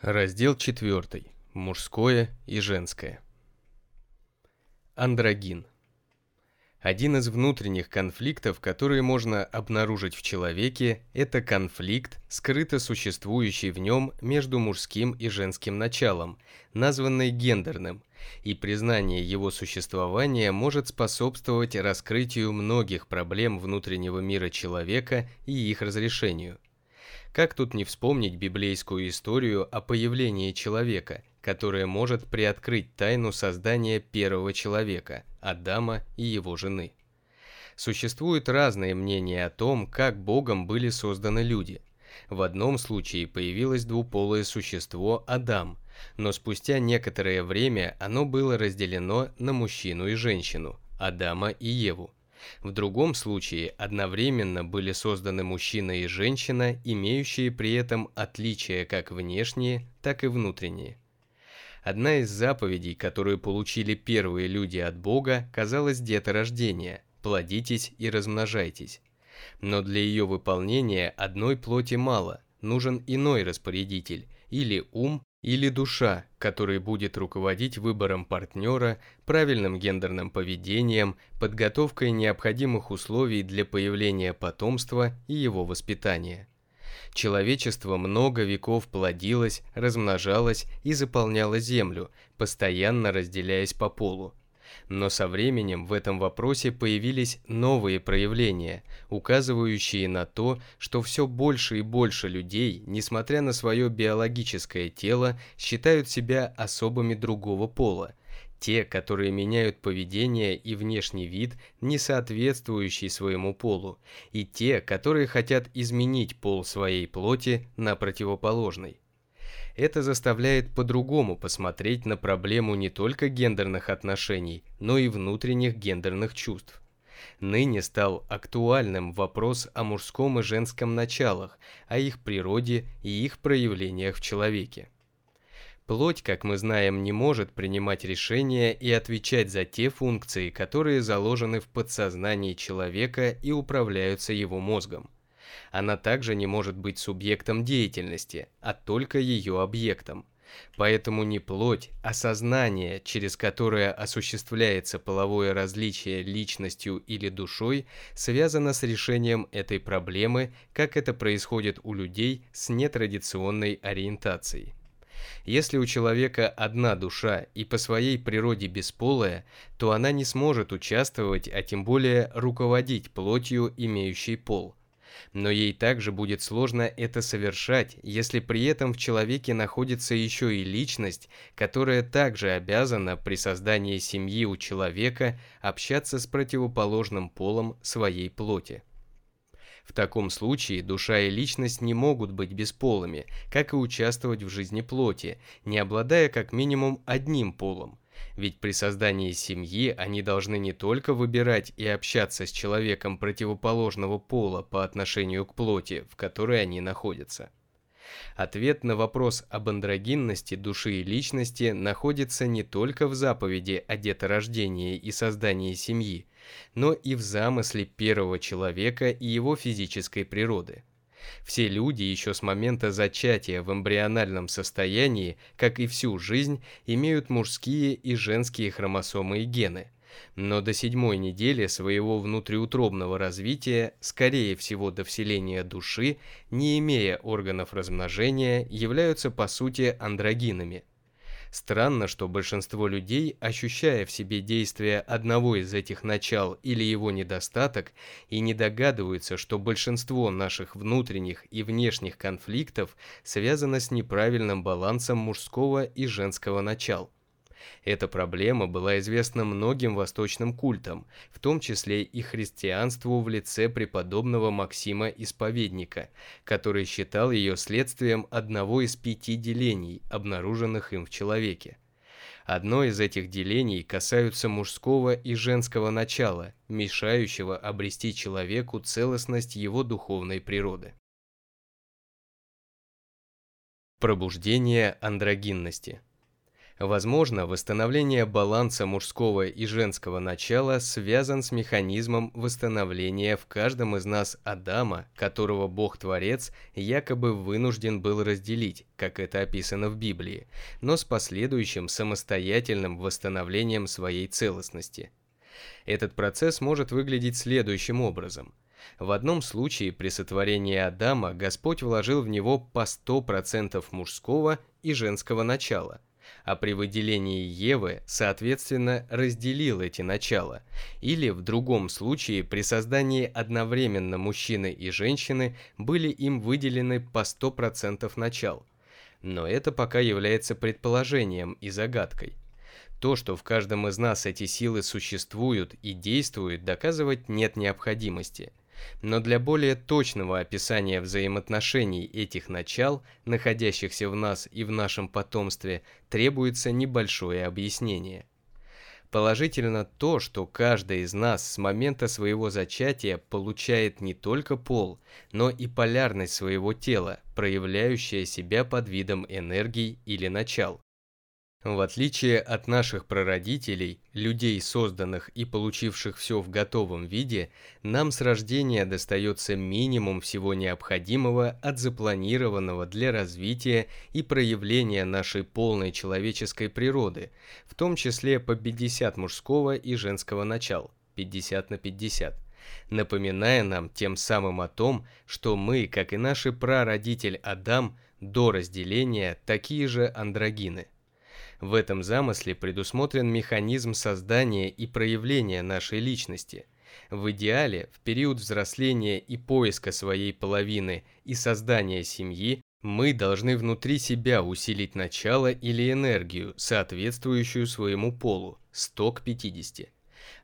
Раздел 4. Мужское и женское. Андрогин. Один из внутренних конфликтов, которые можно обнаружить в человеке, это конфликт, скрыто существующий в нем между мужским и женским началом, названный гендерным, и признание его существования может способствовать раскрытию многих проблем внутреннего мира человека и их разрешению – как тут не вспомнить библейскую историю о появлении человека, которая может приоткрыть тайну создания первого человека, Адама и его жены. Существуют разные мнения о том, как Богом были созданы люди. В одном случае появилось двуполое существо Адам, но спустя некоторое время оно было разделено на мужчину и женщину, Адама и Еву. В другом случае одновременно были созданы мужчина и женщина, имеющие при этом отличия как внешние, так и внутренние. Одна из заповедей, которую получили первые люди от Бога, казалась деторождение – плодитесь и размножайтесь. Но для ее выполнения одной плоти мало, нужен иной распорядитель, или ум, или душа, который будет руководить выбором партнера, правильным гендерным поведением, подготовкой необходимых условий для появления потомства и его воспитания. Человечество много веков плодилось, размножалось и заполняло землю, постоянно разделяясь по полу. Но со временем в этом вопросе появились новые проявления, указывающие на то, что все больше и больше людей, несмотря на свое биологическое тело, считают себя особыми другого пола, те, которые меняют поведение и внешний вид, не соответствующий своему полу, и те, которые хотят изменить пол своей плоти на противоположный. Это заставляет по-другому посмотреть на проблему не только гендерных отношений, но и внутренних гендерных чувств. Ныне стал актуальным вопрос о мужском и женском началах, о их природе и их проявлениях в человеке. Плоть, как мы знаем, не может принимать решения и отвечать за те функции, которые заложены в подсознании человека и управляются его мозгом. Она также не может быть субъектом деятельности, а только ее объектом. Поэтому не плоть, а сознание, через которое осуществляется половое различие личностью или душой, связано с решением этой проблемы, как это происходит у людей с нетрадиционной ориентацией. Если у человека одна душа и по своей природе бесполая, то она не сможет участвовать, а тем более руководить плотью, имеющей пол но ей также будет сложно это совершать, если при этом в человеке находится еще и личность, которая также обязана при создании семьи у человека общаться с противоположным полом своей плоти. В таком случае душа и личность не могут быть бесполыми, как и участвовать в жизни плоти, не обладая как минимум одним полом – ведь при создании семьи они должны не только выбирать и общаться с человеком противоположного пола по отношению к плоти, в которой они находятся. Ответ на вопрос об андрогинности души и личности находится не только в заповеди о деторождении и создании семьи, но и в замысле первого человека и его физической природы. Все люди еще с момента зачатия в эмбриональном состоянии, как и всю жизнь, имеют мужские и женские хромосомы и гены. Но до седьмой недели своего внутриутробного развития, скорее всего до вселения души, не имея органов размножения, являются по сути андрогинами – Странно, что большинство людей, ощущая в себе действие одного из этих начал или его недостаток, и не догадываются, что большинство наших внутренних и внешних конфликтов связано с неправильным балансом мужского и женского начал. Эта проблема была известна многим восточным культам, в том числе и христианству в лице преподобного Максима Исповедника, который считал ее следствием одного из пяти делений, обнаруженных им в человеке. Одно из этих делений касаются мужского и женского начала, мешающего обрести человеку целостность его духовной природы. Пробуждение андрогинности – Возможно, восстановление баланса мужского и женского начала связан с механизмом восстановления в каждом из нас Адама, которого Бог-творец якобы вынужден был разделить, как это описано в Библии, но с последующим самостоятельным восстановлением своей целостности. Этот процесс может выглядеть следующим образом. В одном случае при сотворении Адама Господь вложил в него по 100% мужского и женского начала – а при выделении Евы, соответственно, разделил эти начала. Или в другом случае при создании одновременно мужчины и женщины были им выделены по 100% начал. Но это пока является предположением и загадкой. То, что в каждом из нас эти силы существуют и действуют, доказывать нет необходимости – но для более точного описания взаимоотношений этих начал, находящихся в нас и в нашем потомстве, требуется небольшое объяснение. Положительно то, что каждый из нас с момента своего зачатия получает не только пол, но и полярность своего тела, проявляющая себя под видом энергий или начал. В отличие от наших прародителей, людей, созданных и получивших все в готовом виде, нам с рождения достается минимум всего необходимого от запланированного для развития и проявления нашей полной человеческой природы, в том числе по 50 мужского и женского начал, 50 на 50 напоминая нам тем самым о том, что мы, как и наш прародитель Адам, до разделения такие же андрогины. В этом замысле предусмотрен механизм создания и проявления нашей личности. В идеале, в период взросления и поиска своей половины и создания семьи, мы должны внутри себя усилить начало или энергию, соответствующую своему полу, 100 к 50.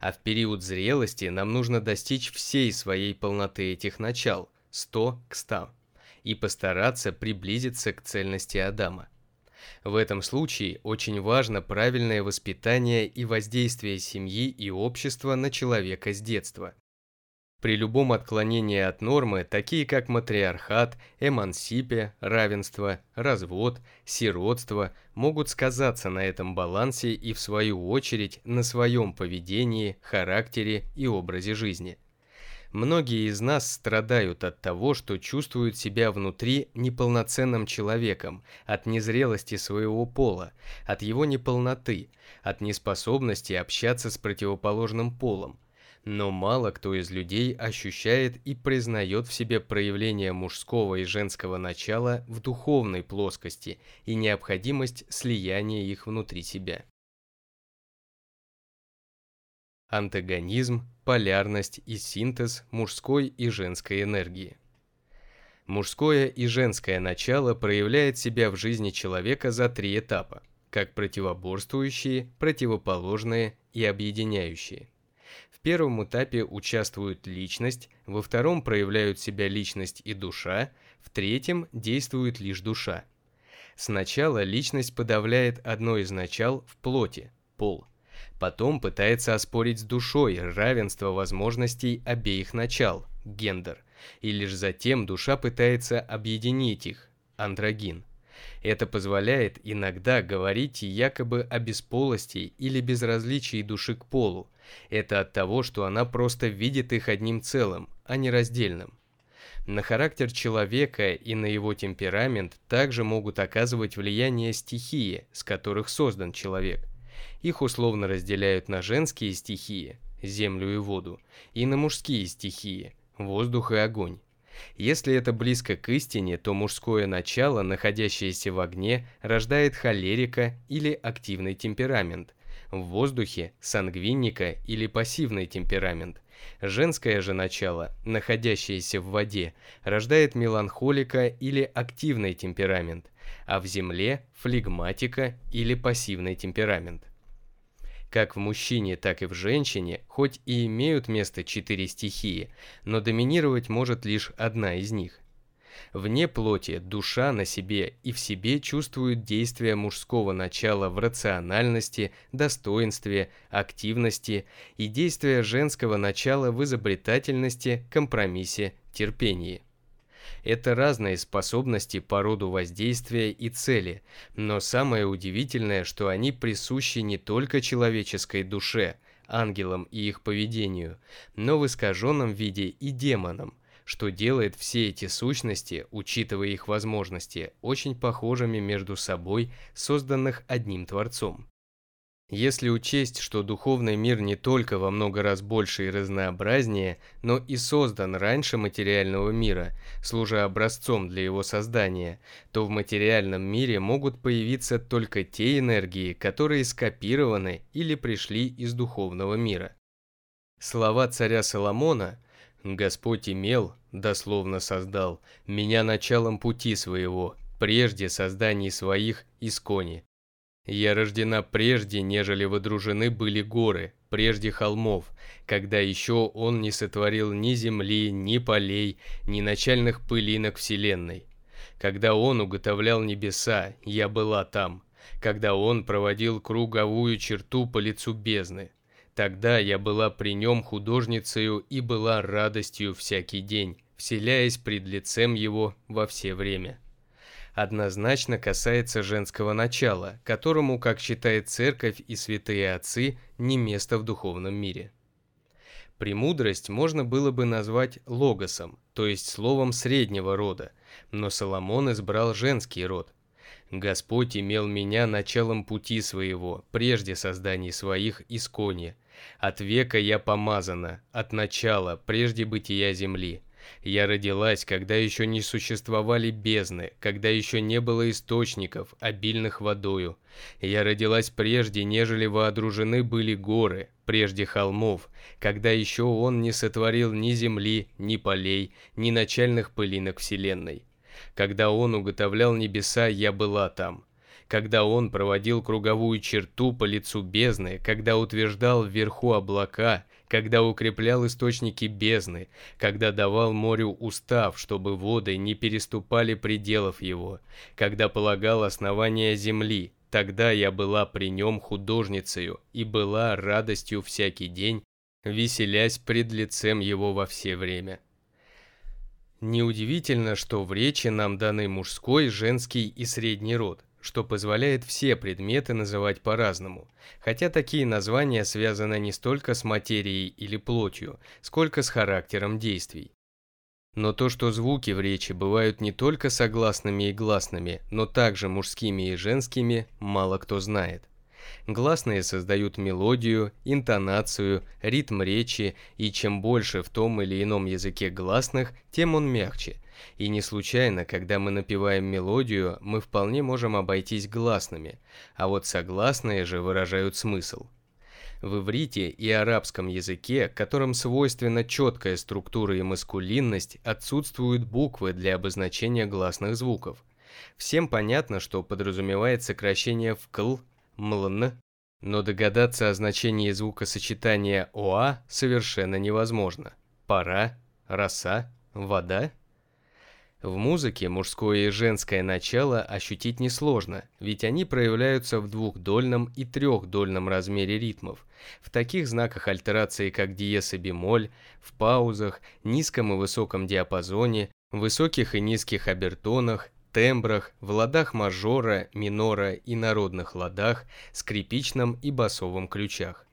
А в период зрелости нам нужно достичь всей своей полноты этих начал, 100 к 100, и постараться приблизиться к цельности Адама. В этом случае очень важно правильное воспитание и воздействие семьи и общества на человека с детства. При любом отклонении от нормы, такие как матриархат, эмансипе, равенство, развод, сиротство, могут сказаться на этом балансе и в свою очередь на своем поведении, характере и образе жизни. Многие из нас страдают от того, что чувствуют себя внутри неполноценным человеком, от незрелости своего пола, от его неполноты, от неспособности общаться с противоположным полом. Но мало кто из людей ощущает и признает в себе проявление мужского и женского начала в духовной плоскости и необходимость слияния их внутри себя. Антагонизм, полярность и синтез мужской и женской энергии. Мужское и женское начало проявляет себя в жизни человека за три этапа, как противоборствующие, противоположные и объединяющие. В первом этапе участвуют личность, во втором проявляют себя личность и душа, в третьем действует лишь душа. Сначала личность подавляет одно из начал в плоти – пол – Потом пытается оспорить с душой равенство возможностей обеих начал, гендер, и лишь затем душа пытается объединить их, андрогин. Это позволяет иногда говорить якобы о бесполости или безразличии души к полу. Это от того, что она просто видит их одним целым, а не раздельным. На характер человека и на его темперамент также могут оказывать влияние стихии, с которых создан человек. Их условно разделяют на женские стихии – землю и воду, и на мужские стихии – воздух и огонь. Если это близко к истине, то мужское начало, находящееся в огне, рождает холерика или активный темперамент, в воздухе – сангвинника или пассивный темперамент. Женское же начало, находящееся в воде, рождает меланхолика или активный темперамент, а в земле – флегматика или пассивный темперамент. Как в мужчине, так и в женщине, хоть и имеют место четыре стихии, но доминировать может лишь одна из них. Вне плоти душа на себе и в себе чувствует действия мужского начала в рациональности, достоинстве, активности и действия женского начала в изобретательности, компромиссе, терпении. Это разные способности по роду воздействия и цели, но самое удивительное, что они присущи не только человеческой душе, ангелам и их поведению, но в искаженном виде и демонам, что делает все эти сущности, учитывая их возможности, очень похожими между собой, созданных одним Творцом. Если учесть, что духовный мир не только во много раз больше и разнообразнее, но и создан раньше материального мира, служа образцом для его создания, то в материальном мире могут появиться только те энергии, которые скопированы или пришли из духовного мира. Слова царя Соломона «Господь имел, дословно создал, меня началом пути своего, прежде созданий своих искони, я рождена прежде, нежели водружены были горы, прежде холмов, когда еще он не сотворил ни земли, ни полей, ни начальных пылинок вселенной. Когда он уготовлял небеса, я была там. Когда он проводил круговую черту по лицу бездны, тогда я была при нем художницею и была радостью всякий день, вселяясь пред лицем его во все время однозначно касается женского начала, которому, как считает церковь и святые отцы, не место в духовном мире. Премудрость можно было бы назвать логосом, то есть словом среднего рода, но Соломон избрал женский род. «Господь имел меня началом пути своего, прежде созданий своих искони. От века я помазана, от начала, прежде бытия земли. Я родилась, когда еще не существовали бездны, когда еще не было источников, обильных водою. Я родилась прежде, нежели воодружены были горы, прежде холмов, когда еще он не сотворил ни земли, ни полей, ни начальных пылинок вселенной. Когда он уготовлял небеса, я была там когда он проводил круговую черту по лицу бездны, когда утверждал вверху облака, когда укреплял источники бездны, когда давал морю устав, чтобы воды не переступали пределов его, когда полагал основания земли, тогда я была при нем художницею и была радостью всякий день, веселясь пред лицем его во все время. Неудивительно, что в речи нам даны мужской, женский и средний род – что позволяет все предметы называть по-разному, хотя такие названия связаны не столько с материей или плотью, сколько с характером действий. Но то, что звуки в речи бывают не только согласными и гласными, но также мужскими и женскими, мало кто знает. Гласные создают мелодию, интонацию, ритм речи, и чем больше в том или ином языке гласных, тем он мягче, и не случайно, когда мы напеваем мелодию, мы вполне можем обойтись гласными, а вот согласные же выражают смысл. В иврите и арабском языке, которым свойственна четкая структура и маскулинность, отсутствуют буквы для обозначения гласных звуков. Всем понятно, что подразумевает сокращение в «кл», «млн», но догадаться о значении звукосочетания «оа» совершенно невозможно. Пора, роса, вода – в музыке мужское и женское начало ощутить несложно, ведь они проявляются в двухдольном и трехдольном размере ритмов, в таких знаках альтерации, как диез и бемоль, в паузах, низком и высоком диапазоне, высоких и низких обертонах, тембрах, в ладах мажора, минора и народных ладах, скрипичном и басовом ключах.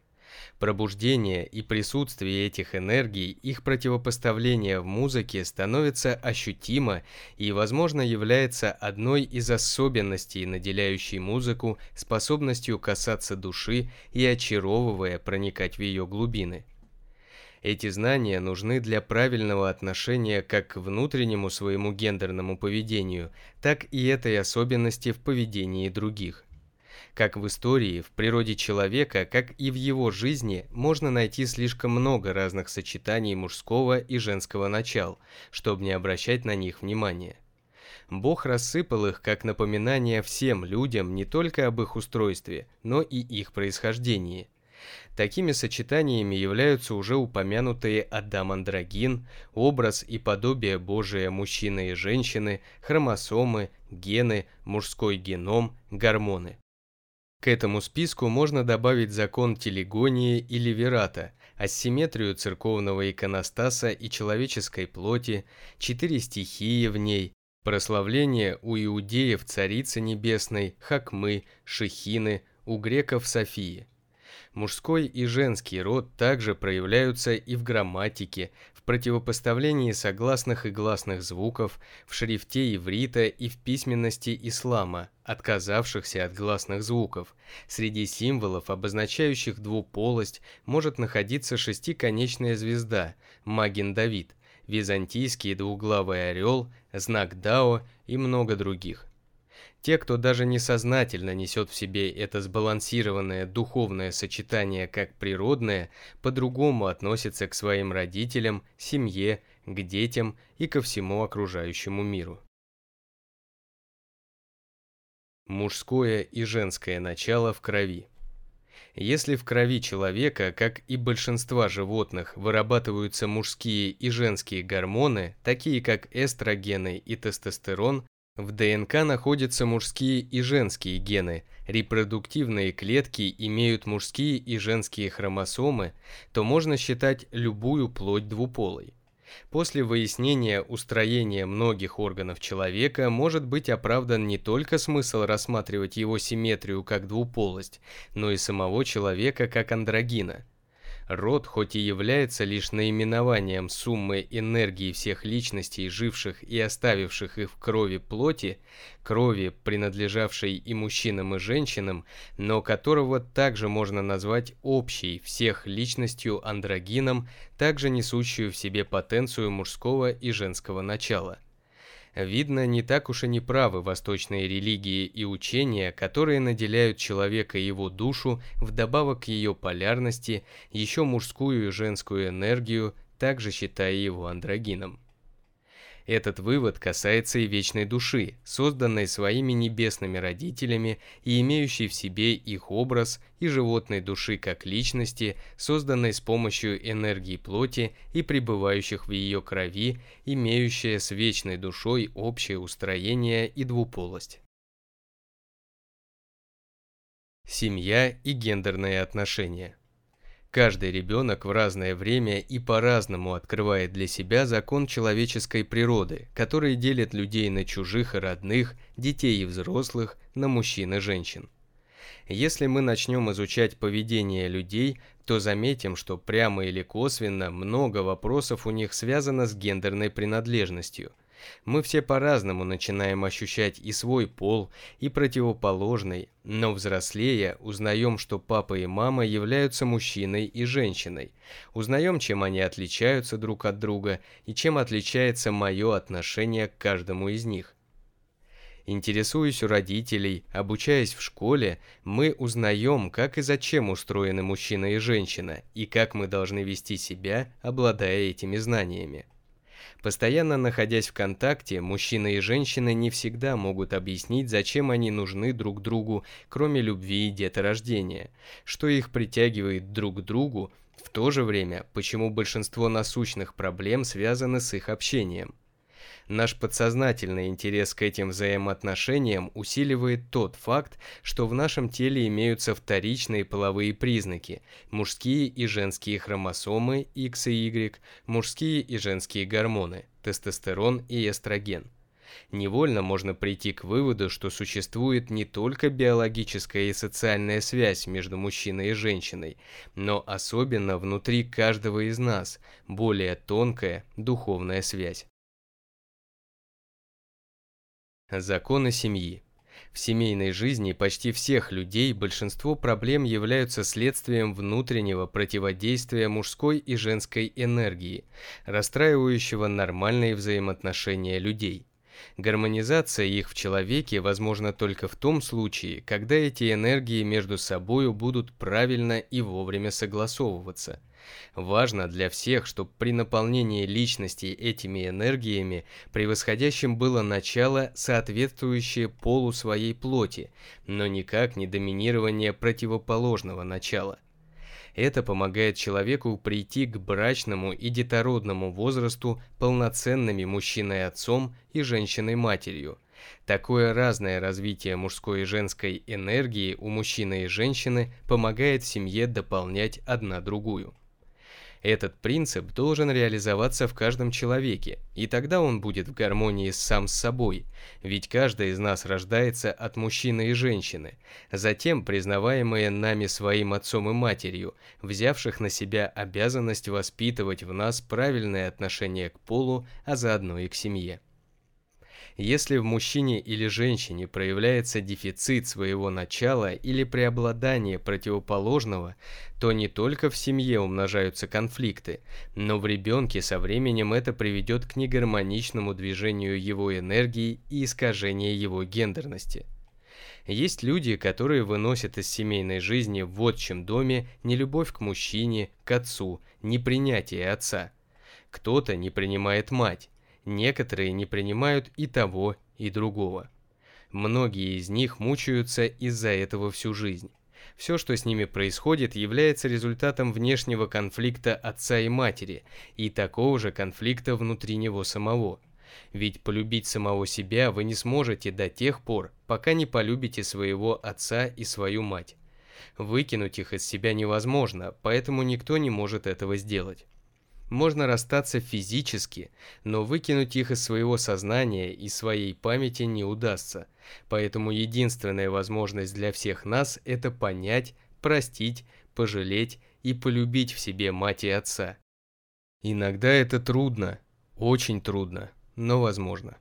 Пробуждение и присутствие этих энергий, их противопоставление в музыке становится ощутимо и, возможно, является одной из особенностей, наделяющей музыку способностью касаться души и, очаровывая, проникать в ее глубины. Эти знания нужны для правильного отношения как к внутреннему своему гендерному поведению, так и этой особенности в поведении других. Как в истории, в природе человека, как и в его жизни, можно найти слишком много разных сочетаний мужского и женского начал, чтобы не обращать на них внимания. Бог рассыпал их как напоминание всем людям не только об их устройстве, но и их происхождении. Такими сочетаниями являются уже упомянутые Адам-андрогин, образ и подобие Божия мужчины и женщины, хромосомы, гены, мужской геном, гормоны. К этому списку можно добавить закон телегонии или верата, асимметрию церковного иконостаса и человеческой плоти, четыре стихии в ней, прославление у иудеев Царицы Небесной, Хакмы, Шехины, у греков Софии. Мужской и женский род также проявляются и в грамматике, противопоставлении согласных и гласных звуков, в шрифте иврита и в письменности ислама, отказавшихся от гласных звуков. Среди символов, обозначающих двуполость, может находиться шестиконечная звезда, Маген-Давид, византийский двуглавый орел, знак Дао и много других. Те, кто даже несознательно несет в себе это сбалансированное духовное сочетание как природное, по-другому относятся к своим родителям, семье, к детям и ко всему окружающему миру. Мужское и женское начало в крови. Если в крови человека, как и большинства животных, вырабатываются мужские и женские гормоны, такие как эстрогены и тестостерон, в ДНК находятся мужские и женские гены, репродуктивные клетки имеют мужские и женские хромосомы, то можно считать любую плоть двуполой. После выяснения устроения многих органов человека может быть оправдан не только смысл рассматривать его симметрию как двуполость, но и самого человека как андрогина – Род, хоть и является лишь наименованием суммы энергии всех личностей, живших и оставивших их в крови плоти, крови, принадлежавшей и мужчинам, и женщинам, но которого также можно назвать общей всех личностью андрогином, также несущую в себе потенцию мужского и женского начала – Видно, не так уж и не правы восточные религии и учения, которые наделяют человека его душу, вдобавок к ее полярности, еще мужскую и женскую энергию, также считая его андрогином. Этот вывод касается и вечной души, созданной своими небесными родителями и имеющей в себе их образ, и животной души как личности, созданной с помощью энергии плоти и пребывающих в ее крови, имеющая с вечной душой общее устроение и двуполость. Семья и гендерные отношения Каждый ребенок в разное время и по-разному открывает для себя закон человеческой природы, который делит людей на чужих и родных, детей и взрослых, на мужчин и женщин. Если мы начнем изучать поведение людей, то заметим, что прямо или косвенно много вопросов у них связано с гендерной принадлежностью – мы все по-разному начинаем ощущать и свой пол, и противоположный, но взрослея узнаем, что папа и мама являются мужчиной и женщиной. Узнаем, чем они отличаются друг от друга и чем отличается мое отношение к каждому из них. Интересуясь у родителей, обучаясь в школе, мы узнаем, как и зачем устроены мужчина и женщина, и как мы должны вести себя, обладая этими знаниями. Постоянно находясь в контакте, мужчина и женщина не всегда могут объяснить, зачем они нужны друг другу, кроме любви и деторождения, что их притягивает друг к другу, в то же время, почему большинство насущных проблем связаны с их общением. Наш подсознательный интерес к этим взаимоотношениям усиливает тот факт, что в нашем теле имеются вторичные половые признаки – мужские и женские хромосомы X и Y, мужские и женские гормоны – тестостерон и эстроген. Невольно можно прийти к выводу, что существует не только биологическая и социальная связь между мужчиной и женщиной, но особенно внутри каждого из нас более тонкая духовная связь. Законы семьи. В семейной жизни почти всех людей большинство проблем являются следствием внутреннего противодействия мужской и женской энергии, расстраивающего нормальные взаимоотношения людей. Гармонизация их в человеке возможна только в том случае, когда эти энергии между собой будут правильно и вовремя согласовываться – Важно для всех, чтобы при наполнении личности этими энергиями превосходящим было начало, соответствующее полу своей плоти, но никак не доминирование противоположного начала. Это помогает человеку прийти к брачному и детородному возрасту полноценными мужчиной-отцом и женщиной-матерью, Такое разное развитие мужской и женской энергии у мужчины и женщины помогает семье дополнять одна другую. Этот принцип должен реализоваться в каждом человеке, и тогда он будет в гармонии сам с собой, ведь каждый из нас рождается от мужчины и женщины, затем признаваемые нами своим отцом и матерью, взявших на себя обязанность воспитывать в нас правильное отношение к полу, а заодно и к семье. Если в мужчине или женщине проявляется дефицит своего начала или преобладание противоположного, то не только в семье умножаются конфликты, но в ребенке со временем это приведет к негармоничному движению его энергии и искажению его гендерности. Есть люди, которые выносят из семейной жизни в отчим доме нелюбовь к мужчине, к отцу, непринятие отца. Кто-то не принимает мать, некоторые не принимают и того, и другого. Многие из них мучаются из-за этого всю жизнь. Все, что с ними происходит, является результатом внешнего конфликта отца и матери, и такого же конфликта внутри него самого. Ведь полюбить самого себя вы не сможете до тех пор, пока не полюбите своего отца и свою мать. Выкинуть их из себя невозможно, поэтому никто не может этого сделать. Можно расстаться физически, но выкинуть их из своего сознания и своей памяти не удастся. Поэтому единственная возможность для всех нас – это понять, простить, пожалеть и полюбить в себе мать и отца. Иногда это трудно, очень трудно, но возможно.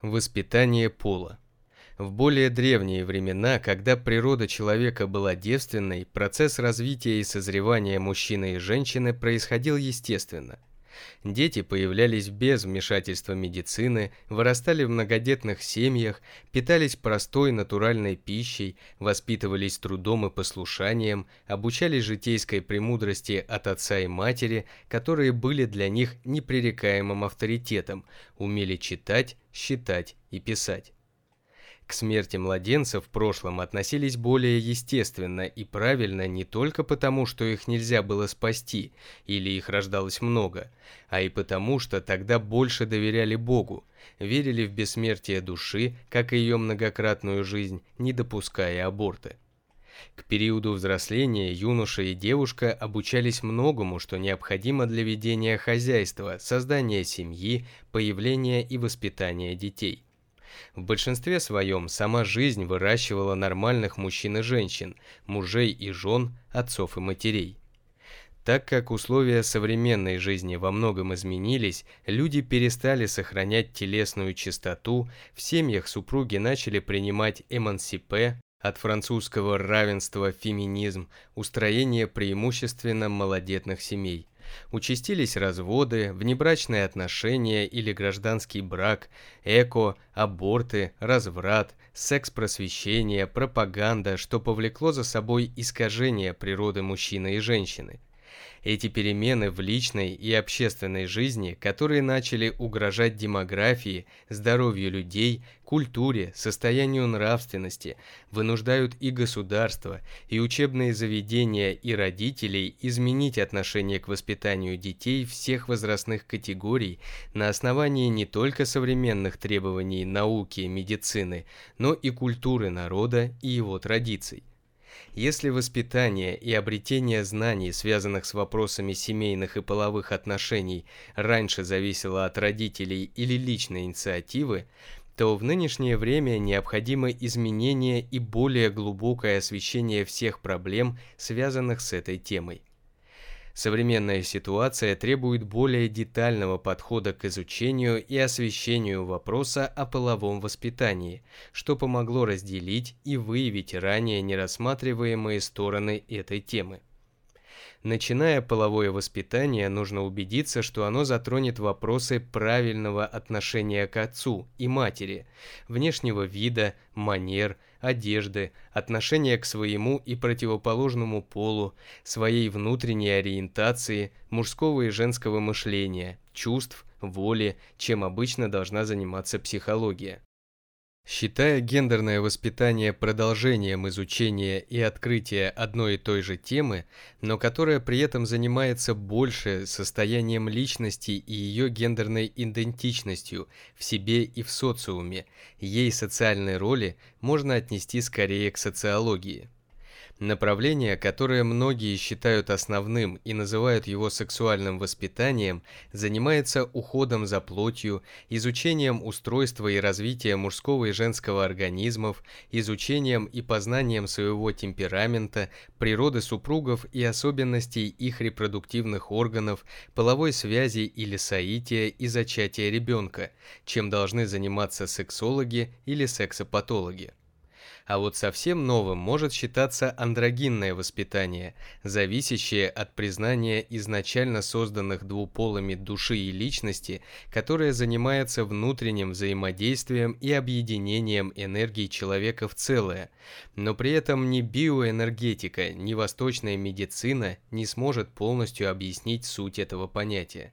Воспитание пола в более древние времена, когда природа человека была девственной, процесс развития и созревания мужчины и женщины происходил естественно. Дети появлялись без вмешательства медицины, вырастали в многодетных семьях, питались простой натуральной пищей, воспитывались трудом и послушанием, обучались житейской премудрости от отца и матери, которые были для них непререкаемым авторитетом, умели читать, считать и писать. К смерти младенцев в прошлом относились более естественно и правильно не только потому, что их нельзя было спасти, или их рождалось много, а и потому, что тогда больше доверяли Богу, верили в бессмертие души, как и ее многократную жизнь, не допуская аборты. К периоду взросления юноша и девушка обучались многому, что необходимо для ведения хозяйства, создания семьи, появления и воспитания детей. В большинстве своем сама жизнь выращивала нормальных мужчин и женщин, мужей и жен, отцов и матерей. Так как условия современной жизни во многом изменились, люди перестали сохранять телесную чистоту, в семьях супруги начали принимать эмансипе, от французского равенства феминизм, устроение преимущественно малодетных семей – Участились разводы, внебрачные отношения или гражданский брак, эко, аборты, разврат, секс-просвещение, пропаганда, что повлекло за собой искажение природы мужчины и женщины. Эти перемены в личной и общественной жизни, которые начали угрожать демографии, здоровью людей, культуре, состоянию нравственности, вынуждают и государство, и учебные заведения, и родителей изменить отношение к воспитанию детей всех возрастных категорий на основании не только современных требований науки медицины, но и культуры народа и его традиций. Если воспитание и обретение знаний, связанных с вопросами семейных и половых отношений, раньше зависело от родителей или личной инициативы, то в нынешнее время необходимо изменение и более глубокое освещение всех проблем, связанных с этой темой. Современная ситуация требует более детального подхода к изучению и освещению вопроса о половом воспитании, что помогло разделить и выявить ранее нерассматриваемые стороны этой темы. Начиная половое воспитание, нужно убедиться, что оно затронет вопросы правильного отношения к отцу и матери, внешнего вида, манер, одежды, отношения к своему и противоположному полу, своей внутренней ориентации, мужского и женского мышления, чувств, воли, чем обычно должна заниматься психология. Считая гендерное воспитание продолжением изучения и открытия одной и той же темы, но которая при этом занимается больше состоянием личности и ее гендерной идентичностью в себе и в социуме, ей социальной роли можно отнести скорее к социологии. Направление, которое многие считают основным и называют его сексуальным воспитанием, занимается уходом за плотью, изучением устройства и развития мужского и женского организмов, изучением и познанием своего темперамента, природы супругов и особенностей их репродуктивных органов, половой связи или соития и зачатия ребенка, чем должны заниматься сексологи или сексопатологи. А вот совсем новым может считаться андрогинное воспитание, зависящее от признания изначально созданных двуполыми души и личности, которое занимается внутренним взаимодействием и объединением энергии человека в целое, но при этом ни биоэнергетика, ни восточная медицина не сможет полностью объяснить суть этого понятия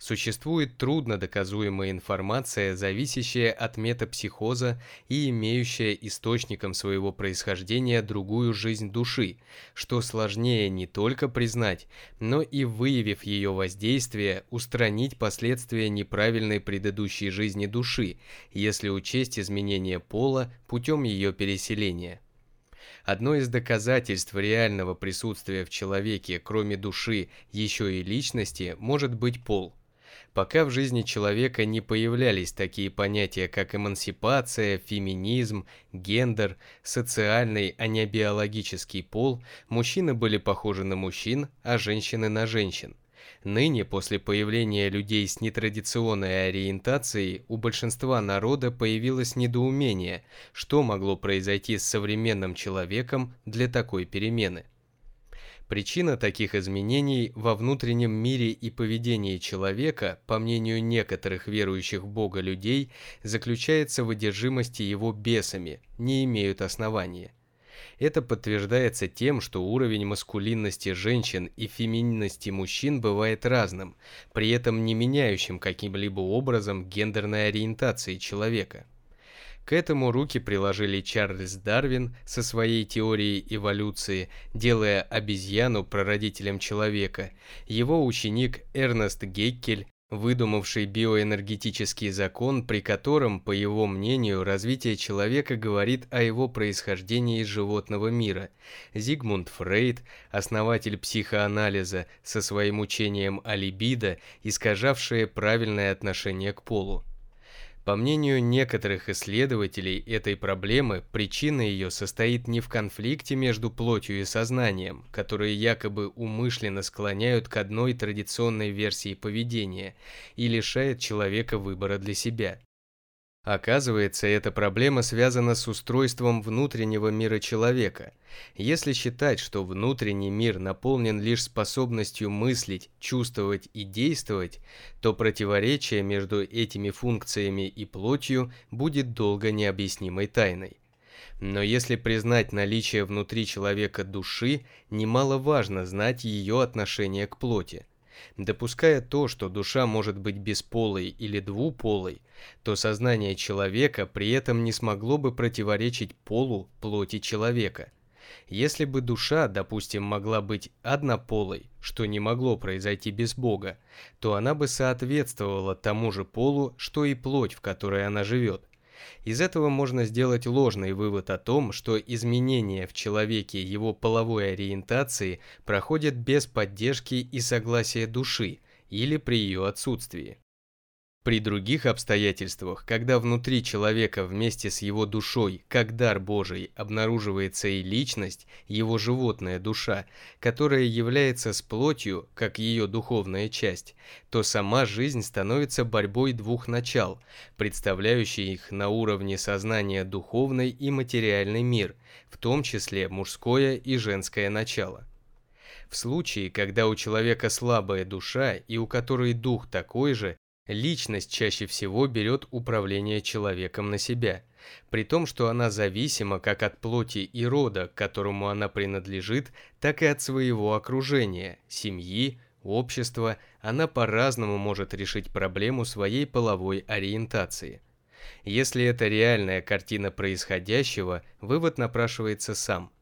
существует трудно доказуемая информация, зависящая от метапсихоза и имеющая источником своего происхождения другую жизнь души, что сложнее не только признать, но и выявив ее воздействие, устранить последствия неправильной предыдущей жизни души, если учесть изменение пола путем ее переселения. Одно из доказательств реального присутствия в человеке, кроме души, еще и личности, может быть пол пока в жизни человека не появлялись такие понятия, как эмансипация, феминизм, гендер, социальный, а не биологический пол, мужчины были похожи на мужчин, а женщины на женщин. Ныне, после появления людей с нетрадиционной ориентацией, у большинства народа появилось недоумение, что могло произойти с современным человеком для такой перемены. Причина таких изменений во внутреннем мире и поведении человека, по мнению некоторых верующих в Бога людей, заключается в одержимости его бесами, не имеют основания. Это подтверждается тем, что уровень маскулинности женщин и феминности мужчин бывает разным, при этом не меняющим каким-либо образом гендерной ориентации человека. К этому руки приложили Чарльз Дарвин со своей теорией эволюции, делая обезьяну прародителем человека, его ученик Эрнест Геккель, выдумавший биоэнергетический закон, при котором, по его мнению, развитие человека говорит о его происхождении из животного мира. Зигмунд Фрейд, основатель психоанализа со своим учением о либидо, искажавшее правильное отношение к полу. По мнению некоторых исследователей этой проблемы, причина ее состоит не в конфликте между плотью и сознанием, которые якобы умышленно склоняют к одной традиционной версии поведения и лишает человека выбора для себя. Оказывается, эта проблема связана с устройством внутреннего мира человека. Если считать, что внутренний мир наполнен лишь способностью мыслить, чувствовать и действовать, то противоречие между этими функциями и плотью будет долго необъяснимой тайной. Но если признать наличие внутри человека души, немаловажно знать ее отношение к плоти. Допуская то, что душа может быть бесполой или двуполой, то сознание человека при этом не смогло бы противоречить полу плоти человека. Если бы душа, допустим, могла быть однополой, что не могло произойти без Бога, то она бы соответствовала тому же полу, что и плоть, в которой она живет. Из этого можно сделать ложный вывод о том, что изменения в человеке его половой ориентации проходят без поддержки и согласия души или при ее отсутствии. При других обстоятельствах, когда внутри человека вместе с его душой, как дар Божий, обнаруживается и личность, его животная душа, которая является с плотью, как ее духовная часть, то сама жизнь становится борьбой двух начал, представляющей их на уровне сознания духовный и материальный мир, в том числе мужское и женское начало. В случае, когда у человека слабая душа и у которой дух такой же, Личность чаще всего берет управление человеком на себя, при том, что она зависима как от плоти и рода, к которому она принадлежит, так и от своего окружения, семьи, общества, она по-разному может решить проблему своей половой ориентации. Если это реальная картина происходящего, вывод напрашивается сам.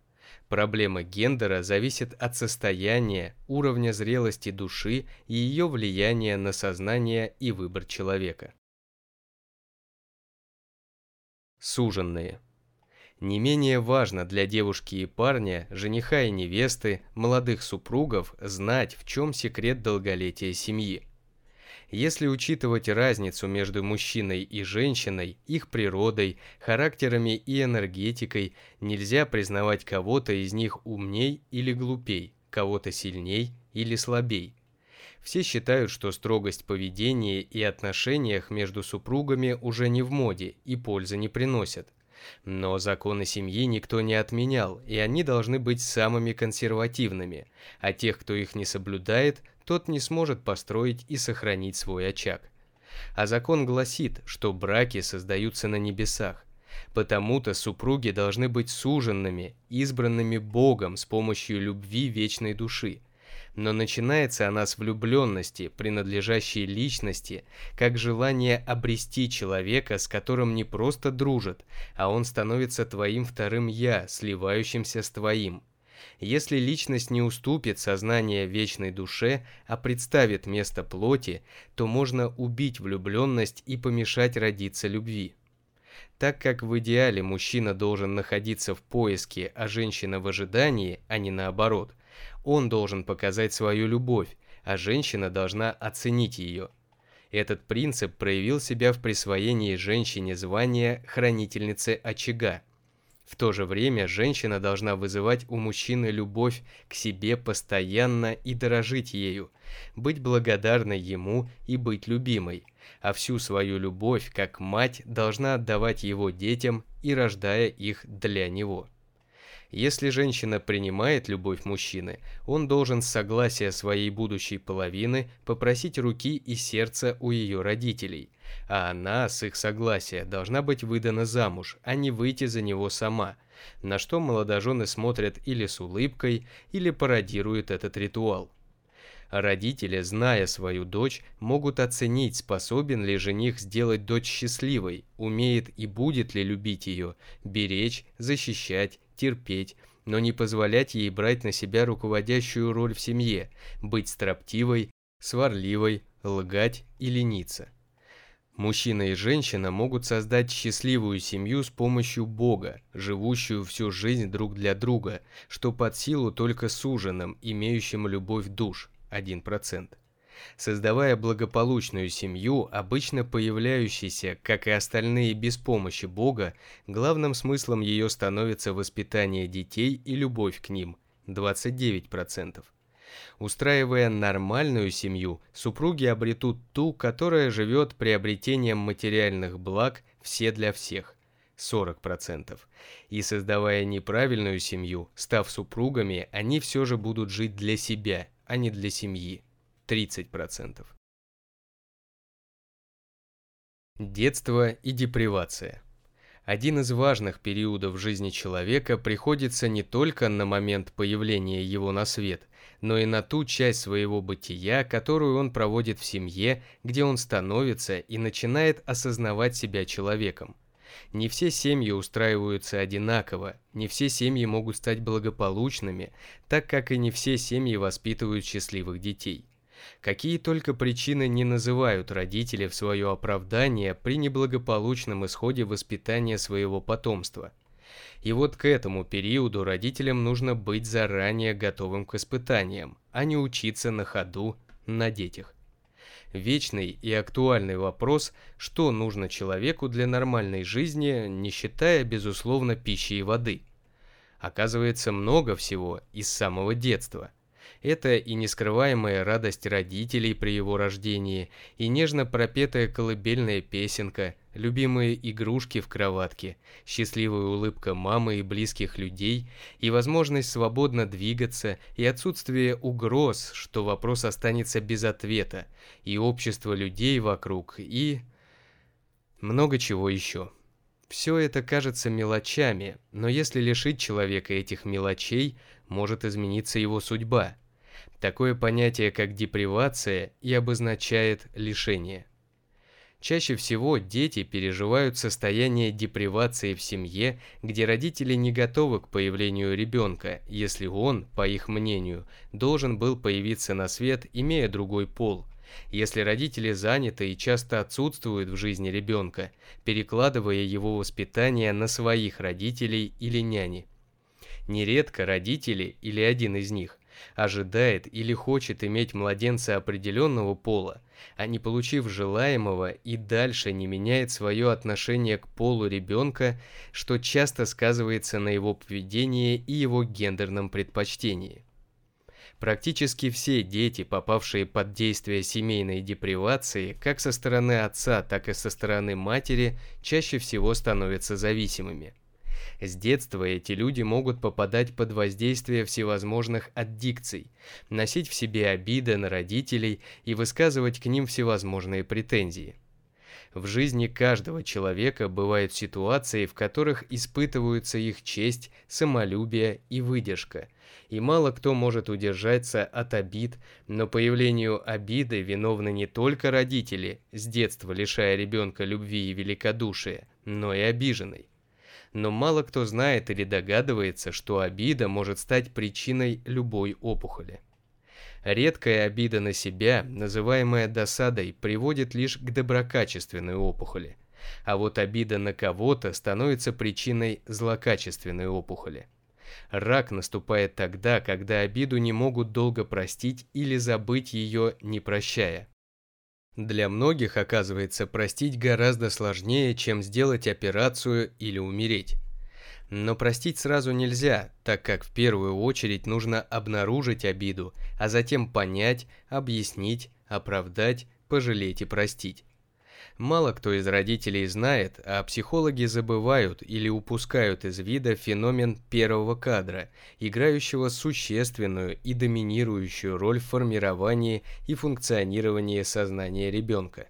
Проблема гендера зависит от состояния, уровня зрелости души и ее влияния на сознание и выбор человека. Суженные. Не менее важно для девушки и парня, жениха и невесты, молодых супругов знать, в чем секрет долголетия семьи. Если учитывать разницу между мужчиной и женщиной, их природой, характерами и энергетикой, нельзя признавать кого-то из них умней или глупей, кого-то сильней или слабей. Все считают, что строгость поведения и отношениях между супругами уже не в моде и пользы не приносят. Но законы семьи никто не отменял, и они должны быть самыми консервативными, а тех, кто их не соблюдает, тот не сможет построить и сохранить свой очаг. А закон гласит, что браки создаются на небесах. Потому-то супруги должны быть суженными, избранными Богом с помощью любви вечной души. Но начинается она с влюбленности, принадлежащей личности, как желание обрести человека, с которым не просто дружат, а он становится твоим вторым «я», сливающимся с твоим. Если личность не уступит сознание вечной душе, а представит место плоти, то можно убить влюбленность и помешать родиться любви. Так как в идеале мужчина должен находиться в поиске, а женщина в ожидании, а не наоборот, он должен показать свою любовь, а женщина должна оценить ее. Этот принцип проявил себя в присвоении женщине звания хранительницы очага – в то же время женщина должна вызывать у мужчины любовь к себе постоянно и дорожить ею, быть благодарной ему и быть любимой, а всю свою любовь, как мать, должна отдавать его детям и рождая их для него. Если женщина принимает любовь мужчины, он должен с согласия своей будущей половины попросить руки и сердца у ее родителей, а она с их согласия должна быть выдана замуж, а не выйти за него сама, на что молодожены смотрят или с улыбкой, или пародируют этот ритуал. Родители, зная свою дочь, могут оценить, способен ли жених сделать дочь счастливой, умеет и будет ли любить ее, беречь, защищать, терпеть, но не позволять ей брать на себя руководящую роль в семье, быть строптивой, сварливой, лгать и лениться. Мужчина и женщина могут создать счастливую семью с помощью Бога, живущую всю жизнь друг для друга, что под силу только суженным, имеющим любовь душ, 1%. Создавая благополучную семью, обычно появляющейся, как и остальные без помощи Бога, главным смыслом ее становится воспитание детей и любовь к ним, 29%. Устраивая нормальную семью, супруги обретут ту, которая живет приобретением материальных благ все для всех. 40%. И создавая неправильную семью, став супругами, они все же будут жить для себя, а не для семьи. 30%. Детство и депривация. Один из важных периодов жизни человека приходится не только на момент появления его на свет, но и на ту часть своего бытия, которую он проводит в семье, где он становится и начинает осознавать себя человеком. Не все семьи устраиваются одинаково, не все семьи могут стать благополучными, так как и не все семьи воспитывают счастливых детей. Какие только причины не называют родители в свое оправдание при неблагополучном исходе воспитания своего потомства. И вот к этому периоду родителям нужно быть заранее готовым к испытаниям, а не учиться на ходу на детях. Вечный и актуальный вопрос, что нужно человеку для нормальной жизни, не считая, безусловно, пищи и воды. Оказывается, много всего из самого детства – это и нескрываемая радость родителей при его рождении, и нежно пропетая колыбельная песенка, любимые игрушки в кроватке, счастливая улыбка мамы и близких людей, и возможность свободно двигаться, и отсутствие угроз, что вопрос останется без ответа, и общество людей вокруг, и... много чего еще. Все это кажется мелочами, но если лишить человека этих мелочей, может измениться его судьба – Такое понятие, как депривация, и обозначает лишение. Чаще всего дети переживают состояние депривации в семье, где родители не готовы к появлению ребенка, если он, по их мнению, должен был появиться на свет, имея другой пол. Если родители заняты и часто отсутствуют в жизни ребенка, перекладывая его воспитание на своих родителей или няни. Нередко родители или один из них ожидает или хочет иметь младенца определенного пола, а не получив желаемого и дальше не меняет свое отношение к полу ребенка, что часто сказывается на его поведении и его гендерном предпочтении. Практически все дети, попавшие под действие семейной депривации, как со стороны отца, так и со стороны матери, чаще всего становятся зависимыми. С детства эти люди могут попадать под воздействие всевозможных аддикций, носить в себе обиды на родителей и высказывать к ним всевозможные претензии. В жизни каждого человека бывают ситуации, в которых испытываются их честь, самолюбие и выдержка, и мало кто может удержаться от обид, но появлению обиды виновны не только родители, с детства лишая ребенка любви и великодушия, но и обиженный но мало кто знает или догадывается, что обида может стать причиной любой опухоли. Редкая обида на себя, называемая досадой, приводит лишь к доброкачественной опухоли, а вот обида на кого-то становится причиной злокачественной опухоли. Рак наступает тогда, когда обиду не могут долго простить или забыть ее, не прощая. Для многих, оказывается, простить гораздо сложнее, чем сделать операцию или умереть. Но простить сразу нельзя, так как в первую очередь нужно обнаружить обиду, а затем понять, объяснить, оправдать, пожалеть и простить. Мало кто из родителей знает, а психологи забывают или упускают из вида феномен первого кадра, играющего существенную и доминирующую роль в формировании и функционировании сознания ребенка.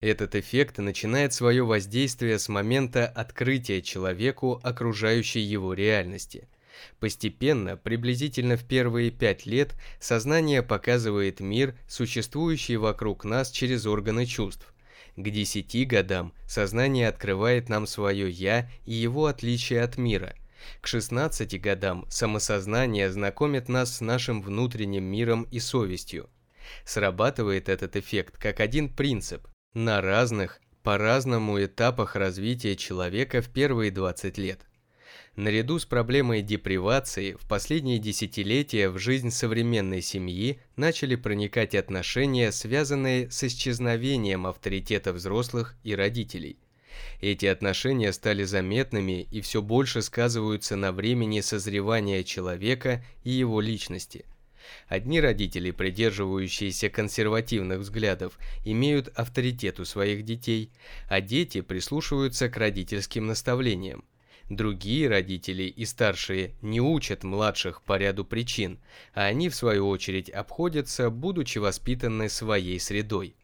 Этот эффект начинает свое воздействие с момента открытия человеку окружающей его реальности. Постепенно, приблизительно в первые пять лет, сознание показывает мир, существующий вокруг нас через органы чувств, к 10 годам сознание открывает нам свое «я» и его отличие от мира. К 16 годам самосознание знакомит нас с нашим внутренним миром и совестью. Срабатывает этот эффект как один принцип. На разных, по-разному этапах развития человека в первые 20 лет. Наряду с проблемой депривации в последние десятилетия в жизнь современной семьи начали проникать отношения, связанные с исчезновением авторитета взрослых и родителей. Эти отношения стали заметными и все больше сказываются на времени созревания человека и его личности. Одни родители, придерживающиеся консервативных взглядов, имеют авторитет у своих детей, а дети прислушиваются к родительским наставлениям. Другие родители и старшие не учат младших по ряду причин, а они в свою очередь обходятся, будучи воспитаны своей средой.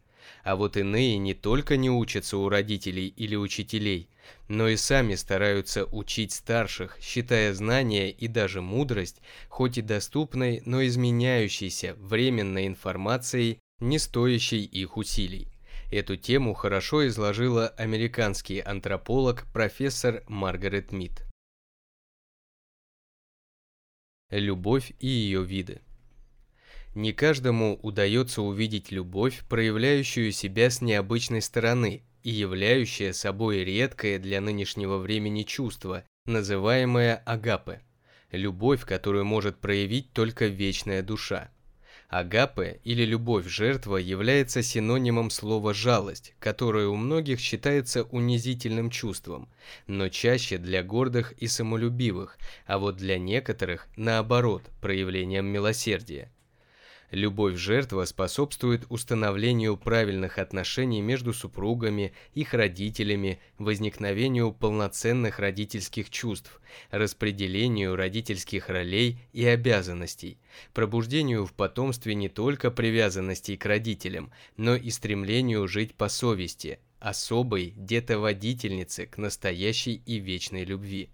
А вот иные не только не учатся у родителей или учителей, но и сами стараются учить старших, считая знания и даже мудрость, хоть и доступной, но изменяющейся временной информацией, не стоящей их усилий. Эту тему хорошо изложила американский антрополог профессор Маргарет Мид. Любовь и ее виды. Не каждому удается увидеть любовь, проявляющую себя с необычной стороны и являющая собой редкое для нынешнего времени чувство, называемое агапе. Любовь, которую может проявить только вечная душа. Агапе или любовь жертва является синонимом слова «жалость», которое у многих считается унизительным чувством, но чаще для гордых и самолюбивых, а вот для некоторых, наоборот, проявлением милосердия. Любовь жертва способствует установлению правильных отношений между супругами, их родителями, возникновению полноценных родительских чувств, распределению родительских ролей и обязанностей, пробуждению в потомстве не только привязанностей к родителям, но и стремлению жить по совести, особой детоводительнице к настоящей и вечной любви.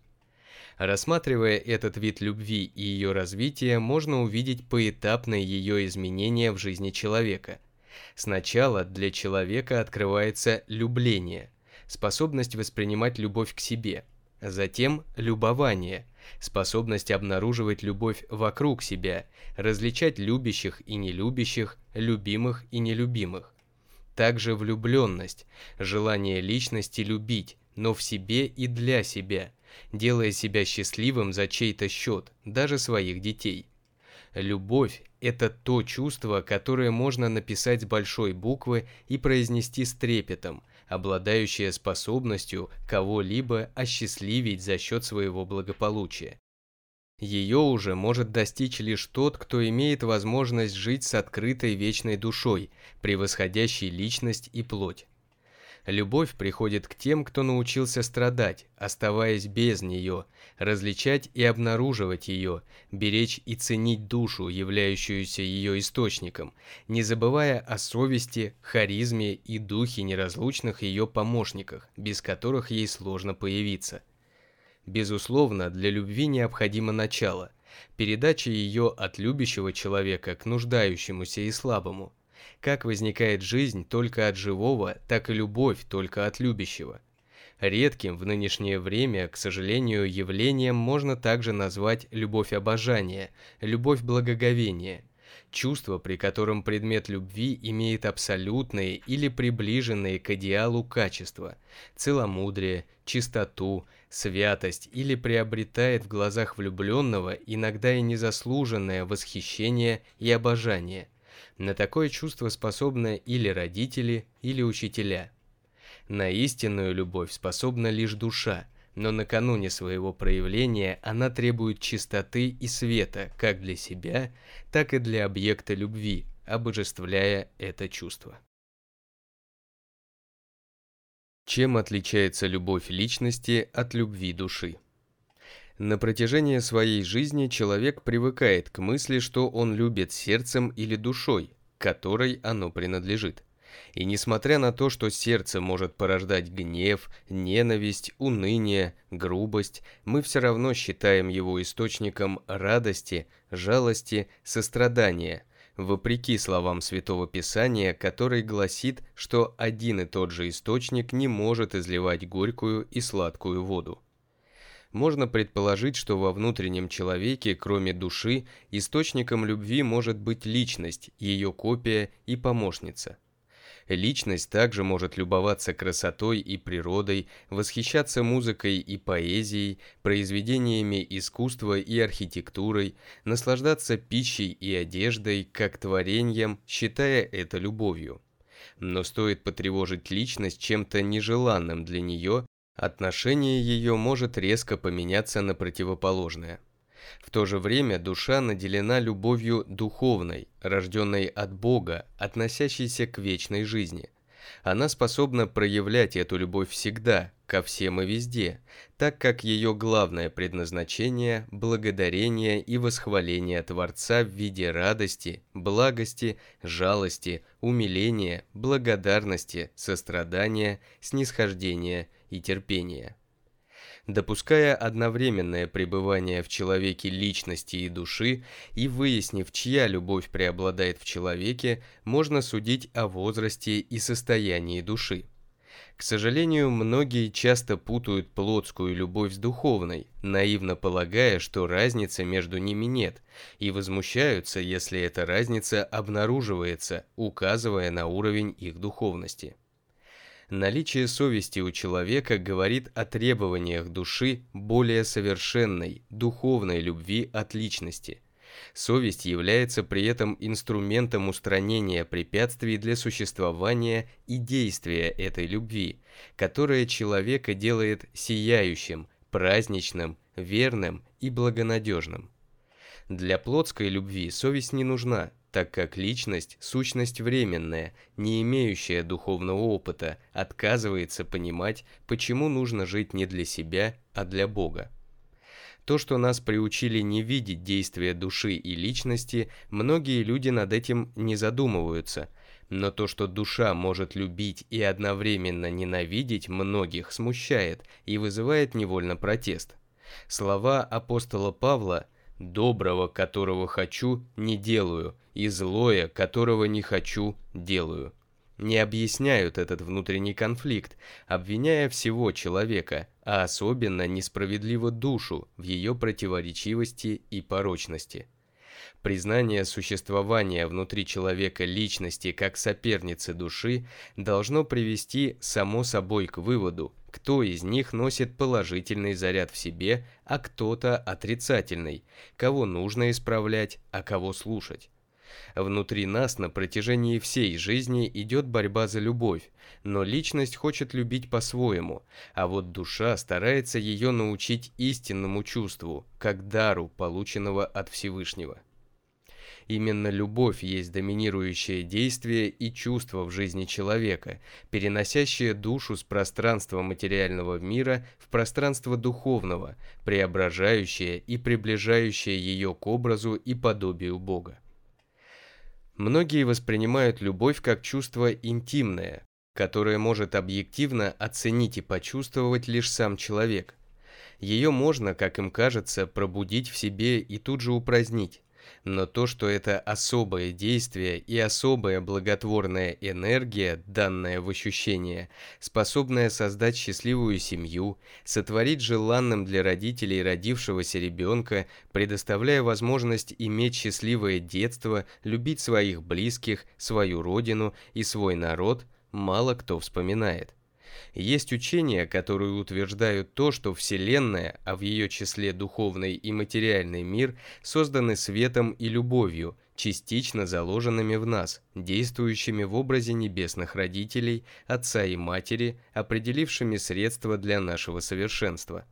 Рассматривая этот вид любви и ее развитие, можно увидеть поэтапное ее изменение в жизни человека. Сначала для человека открывается любление, способность воспринимать любовь к себе, затем любование, способность обнаруживать любовь вокруг себя, различать любящих и нелюбящих, любимых и нелюбимых. Также влюбленность, желание личности любить, но в себе и для себя, делая себя счастливым за чей-то счет, даже своих детей. Любовь – это то чувство, которое можно написать с большой буквы и произнести с трепетом, обладающее способностью кого-либо осчастливить за счет своего благополучия. Ее уже может достичь лишь тот, кто имеет возможность жить с открытой вечной душой, превосходящей личность и плоть. Любовь приходит к тем, кто научился страдать, оставаясь без нее, различать и обнаруживать ее, беречь и ценить душу, являющуюся ее источником, не забывая о совести, харизме и духе неразлучных ее помощниках, без которых ей сложно появиться. Безусловно, для любви необходимо начало, передача ее от любящего человека к нуждающемуся и слабому – как возникает жизнь только от живого, так и любовь только от любящего. Редким в нынешнее время, к сожалению, явлением можно также назвать любовь обожания, любовь благоговения. Чувство, при котором предмет любви имеет абсолютные или приближенные к идеалу качества, целомудрие, чистоту, святость или приобретает в глазах влюбленного иногда и незаслуженное восхищение и обожание – на такое чувство способны или родители, или учителя. На истинную любовь способна лишь душа, но накануне своего проявления она требует чистоты и света как для себя, так и для объекта любви, обожествляя это чувство. Чем отличается любовь личности от любви души? На протяжении своей жизни человек привыкает к мысли, что он любит сердцем или душой, которой оно принадлежит. И несмотря на то, что сердце может порождать гнев, ненависть, уныние, грубость, мы все равно считаем его источником радости, жалости, сострадания, вопреки словам Святого Писания, который гласит, что один и тот же источник не может изливать горькую и сладкую воду можно предположить, что во внутреннем человеке, кроме души, источником любви может быть личность, ее копия и помощница. Личность также может любоваться красотой и природой, восхищаться музыкой и поэзией, произведениями искусства и архитектурой, наслаждаться пищей и одеждой, как творением, считая это любовью. Но стоит потревожить личность чем-то нежеланным для нее, отношение ее может резко поменяться на противоположное. В то же время душа наделена любовью духовной, рожденной от Бога, относящейся к вечной жизни. Она способна проявлять эту любовь всегда, ко всем и везде, так как ее главное предназначение – благодарение и восхваление Творца в виде радости, благости, жалости, умиления, благодарности, сострадания, снисхождения – и терпения. Допуская одновременное пребывание в человеке личности и души и выяснив, чья любовь преобладает в человеке, можно судить о возрасте и состоянии души. К сожалению, многие часто путают плотскую любовь с духовной, наивно полагая, что разницы между ними нет, и возмущаются, если эта разница обнаруживается, указывая на уровень их духовности. Наличие совести у человека говорит о требованиях души более совершенной, духовной любви от личности. Совесть является при этом инструментом устранения препятствий для существования и действия этой любви, которая человека делает сияющим, праздничным, верным и благонадежным. Для плотской любви совесть не нужна, так как личность – сущность временная, не имеющая духовного опыта, отказывается понимать, почему нужно жить не для себя, а для Бога. То, что нас приучили не видеть действия души и личности, многие люди над этим не задумываются, но то, что душа может любить и одновременно ненавидеть, многих смущает и вызывает невольно протест. Слова апостола Павла – Доброго, которого хочу, не делаю, и злое, которого не хочу, делаю. Не объясняют этот внутренний конфликт, обвиняя всего человека, а особенно несправедливо душу в ее противоречивости и порочности. Признание существования внутри человека личности как соперницы души должно привести само собой к выводу, кто из них носит положительный заряд в себе, а кто-то отрицательный, кого нужно исправлять, а кого слушать. Внутри нас на протяжении всей жизни идет борьба за любовь, но личность хочет любить по-своему, а вот душа старается ее научить истинному чувству, как дару, полученного от Всевышнего. Именно любовь есть доминирующее действие и чувство в жизни человека, переносящее душу с пространства материального мира в пространство духовного, преображающее и приближающее ее к образу и подобию Бога. Многие воспринимают любовь как чувство интимное, которое может объективно оценить и почувствовать лишь сам человек. Ее можно, как им кажется, пробудить в себе и тут же упразднить но то, что это особое действие и особая благотворная энергия, данная в ощущение, способная создать счастливую семью, сотворить желанным для родителей родившегося ребенка, предоставляя возможность иметь счастливое детство, любить своих близких, свою родину и свой народ, мало кто вспоминает. Есть учения, которые утверждают то, что Вселенная, а в ее числе духовный и материальный мир, созданы светом и любовью, частично заложенными в нас, действующими в образе небесных родителей, отца и матери, определившими средства для нашего совершенства.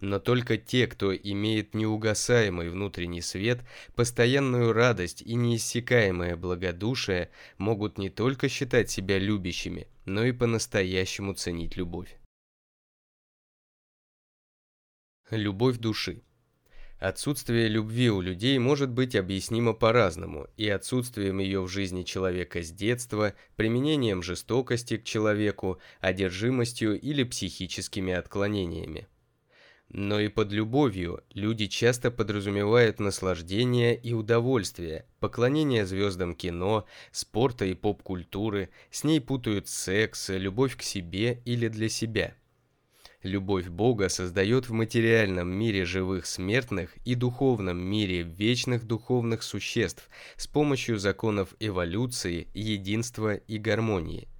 Но только те, кто имеет неугасаемый внутренний свет, постоянную радость и неиссякаемое благодушие, могут не только считать себя любящими, но и по-настоящему ценить любовь. Любовь души. Отсутствие любви у людей может быть объяснимо по-разному, и отсутствием ее в жизни человека с детства, применением жестокости к человеку, одержимостью или психическими отклонениями. Но и под любовью. Люди часто подразумевают наслаждение и удовольствие, поклонение звездам кино, спорта и поп-культуры, с ней путают секс, любовь к себе или для себя. Любовь Бога создает в материальном мире живых смертных и духовном мире вечных духовных существ с помощью законов эволюции, единства и гармонии –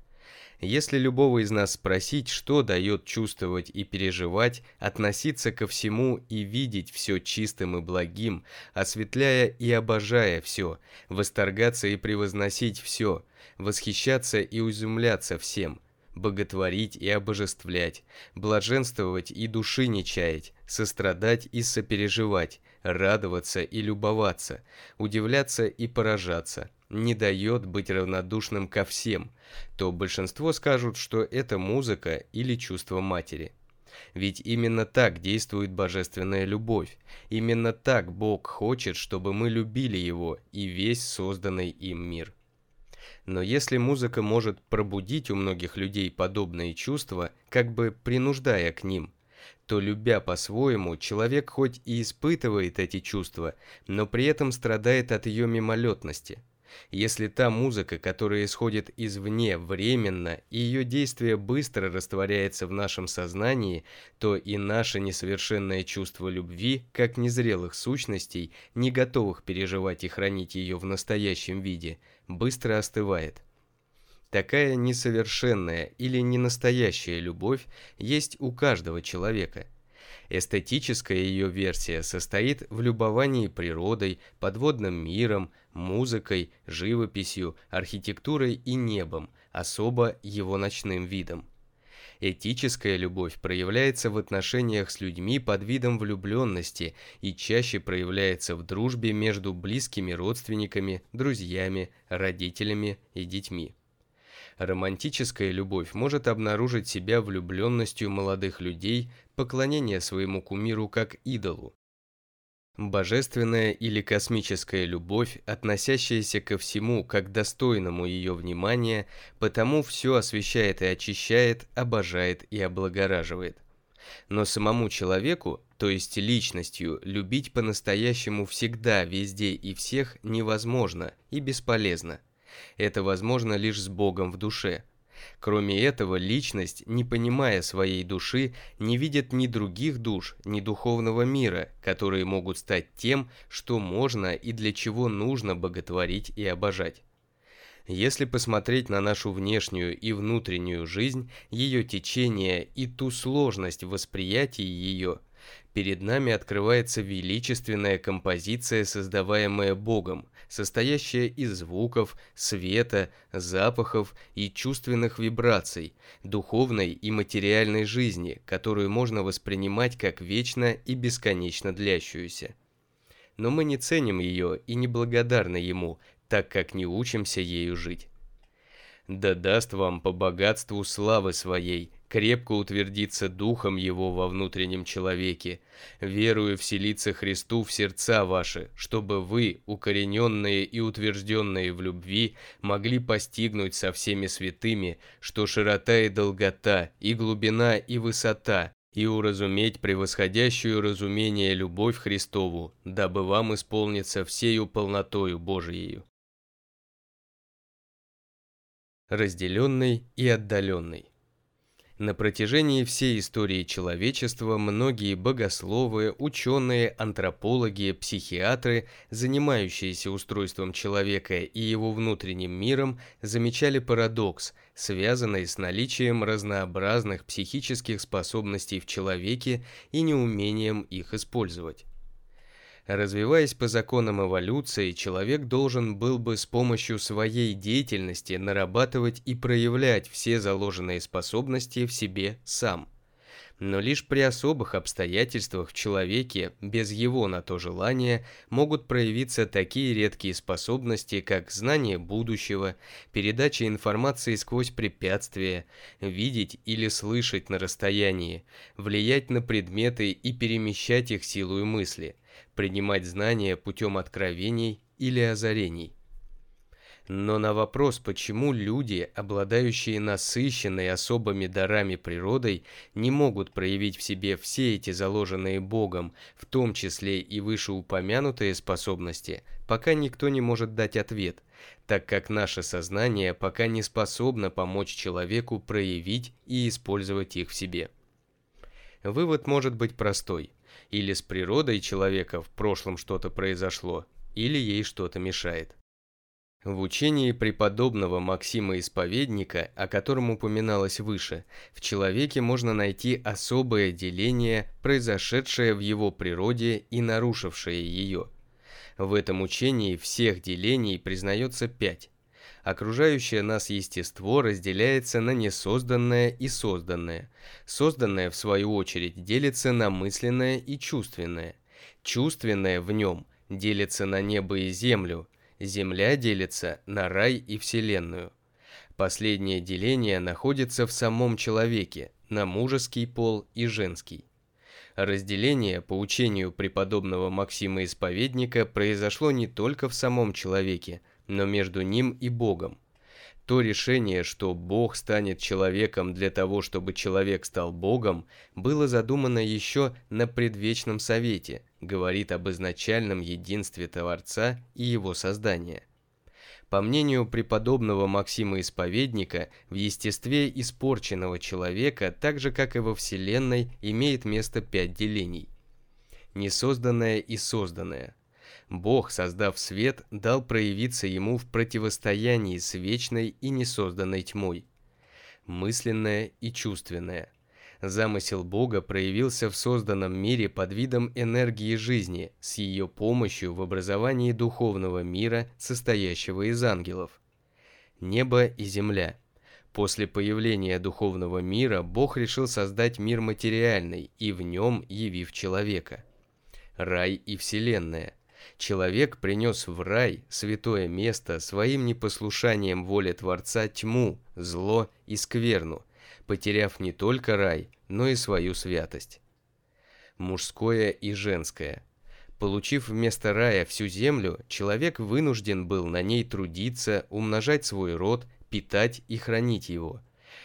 если любого из нас спросить, что дает чувствовать и переживать, относиться ко всему и видеть все чистым и благим, осветляя и обожая все, восторгаться и превозносить все, восхищаться и изумляться всем, боготворить и обожествлять, блаженствовать и души не чаять, сострадать и сопереживать, радоваться и любоваться, удивляться и поражаться – не дает быть равнодушным ко всем, то большинство скажут, что это музыка или чувство матери. Ведь именно так действует божественная любовь. Именно так Бог хочет, чтобы мы любили Его и весь созданный им мир. Но если музыка может пробудить у многих людей подобные чувства, как бы принуждая к ним, то, любя по-своему, человек хоть и испытывает эти чувства, но при этом страдает от ее мимолетности – если та музыка, которая исходит извне, временно, и ее действие быстро растворяется в нашем сознании, то и наше несовершенное чувство любви, как незрелых сущностей, не готовых переживать и хранить ее в настоящем виде, быстро остывает. Такая несовершенная или ненастоящая любовь есть у каждого человека – Эстетическая ее версия состоит в любовании природой, подводным миром, музыкой, живописью, архитектурой и небом, особо его ночным видом. Этическая любовь проявляется в отношениях с людьми под видом влюбленности и чаще проявляется в дружбе между близкими родственниками, друзьями, родителями и детьми. Романтическая любовь может обнаружить себя влюбленностью молодых людей, поклонение своему кумиру как идолу. Божественная или космическая любовь, относящаяся ко всему как достойному ее внимания, потому все освещает и очищает, обожает и облагораживает. Но самому человеку, то есть личностью, любить по-настоящему всегда, везде и всех невозможно и бесполезно. Это возможно лишь с Богом в душе. Кроме этого, личность, не понимая своей души, не видит ни других душ, ни духовного мира, которые могут стать тем, что можно и для чего нужно боготворить и обожать. Если посмотреть на нашу внешнюю и внутреннюю жизнь, ее течение и ту сложность восприятия ее, перед нами открывается величественная композиция, создаваемая Богом, состоящая из звуков, света, запахов и чувственных вибраций, духовной и материальной жизни, которую можно воспринимать как вечно и бесконечно длящуюся. Но мы не ценим ее и не благодарны ему, так как не учимся ею жить. Да даст вам по богатству славы своей крепко утвердиться духом его во внутреннем человеке, верую вселиться Христу в сердца ваши, чтобы вы, укорененные и утвержденные в любви, могли постигнуть со всеми святыми, что широта и долгота, и глубина и высота, и уразуметь превосходящую разумение любовь Христову, дабы вам исполниться всею полнотою Божиею разделенный и отдаленный. На протяжении всей истории человечества многие богословы, ученые, антропологи, психиатры, занимающиеся устройством человека и его внутренним миром, замечали парадокс, связанный с наличием разнообразных психических способностей в человеке и неумением их использовать. Развиваясь по законам эволюции, человек должен был бы с помощью своей деятельности нарабатывать и проявлять все заложенные способности в себе сам. Но лишь при особых обстоятельствах в человеке, без его на то желания, могут проявиться такие редкие способности, как знание будущего, передача информации сквозь препятствия, видеть или слышать на расстоянии, влиять на предметы и перемещать их силой мысли – принимать знания путем откровений или озарений. Но на вопрос, почему люди, обладающие насыщенной особыми дарами природой, не могут проявить в себе все эти заложенные Богом, в том числе и вышеупомянутые способности, пока никто не может дать ответ, так как наше сознание пока не способно помочь человеку проявить и использовать их в себе. Вывод может быть простой. Или с природой человека в прошлом что-то произошло, или ей что-то мешает. В учении преподобного Максима Исповедника, о котором упоминалось выше, в человеке можно найти особое деление, произошедшее в его природе и нарушившее ее. В этом учении всех делений признается пять. Окружающее нас естество разделяется на несозданное и созданное. Созданное, в свою очередь, делится на мысленное и чувственное. Чувственное в нем делится на небо и землю, земля делится на рай и вселенную. Последнее деление находится в самом человеке, на мужеский пол и женский. Разделение, по учению преподобного Максима Исповедника, произошло не только в самом человеке, но между ним и Богом. То решение, что Бог станет человеком для того, чтобы человек стал Богом, было задумано еще на предвечном совете, говорит об изначальном единстве Творца и его создания. По мнению преподобного Максима Исповедника, в естестве испорченного человека, так же как и во Вселенной, имеет место пять делений. Несозданное и созданное – Бог, создав свет, дал проявиться ему в противостоянии с вечной и несозданной тьмой. Мысленное и чувственное. Замысел Бога проявился в созданном мире под видом энергии жизни с ее помощью в образовании духовного мира, состоящего из ангелов. Небо и земля. После появления духовного мира Бог решил создать мир материальный и в нем явив человека. Рай и вселенная – Человек принес в рай, святое место, своим непослушанием воле Творца тьму, зло и скверну, потеряв не только рай, но и свою святость. Мужское и женское. Получив вместо рая всю землю, человек вынужден был на ней трудиться, умножать свой род, питать и хранить его.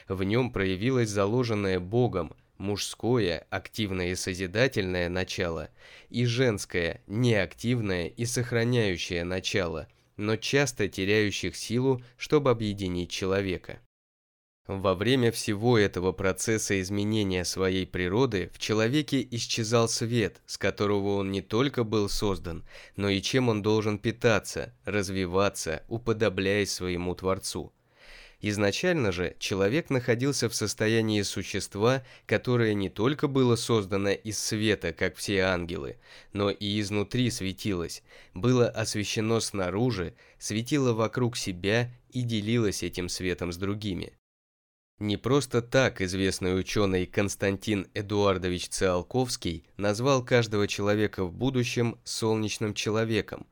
В нем проявилось заложенное Богом, мужское, активное и созидательное начало, и женское, неактивное и сохраняющее начало, но часто теряющих силу, чтобы объединить человека. Во время всего этого процесса изменения своей природы в человеке исчезал свет, с которого он не только был создан, но и чем он должен питаться, развиваться, уподобляясь своему Творцу. Изначально же человек находился в состоянии существа, которое не только было создано из света, как все ангелы, но и изнутри светилось, было освещено снаружи, светило вокруг себя и делилось этим светом с другими. Не просто так известный ученый Константин Эдуардович Циолковский назвал каждого человека в будущем солнечным человеком,